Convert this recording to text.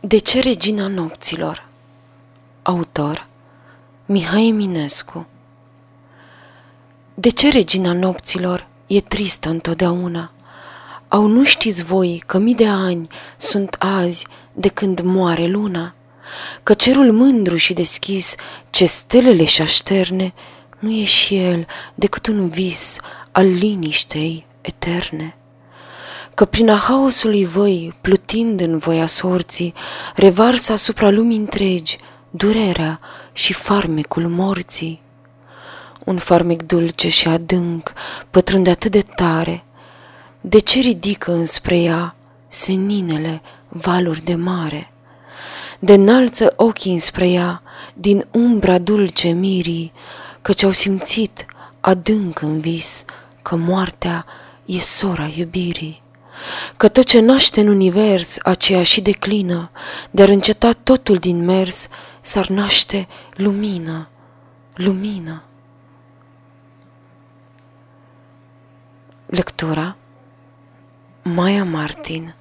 De ce regina nopților? Autor Mihai Eminescu De ce regina nopților e tristă întotdeauna? Au nu știți voi că mii de ani sunt azi de când moare luna? Că cerul mândru și deschis ce stelele și așterne nu e și el decât un vis al liniștei eterne? că prin a haosului voi, plutind în voia sorții, revarsă asupra lumii întregi durerea și farmecul morții. Un farmec dulce și adânc pătrunde atât de tare, de ce ridică înspre ea seninele valuri de mare? De înalță ochii înspre ea, din umbra dulce mirii, căci au simțit adânc în vis că moartea e sora iubirii că tot ce naște în univers aceea și declină, de-ar înceta totul din mers, s-ar naște lumină, lumină. Lectura Maia Martin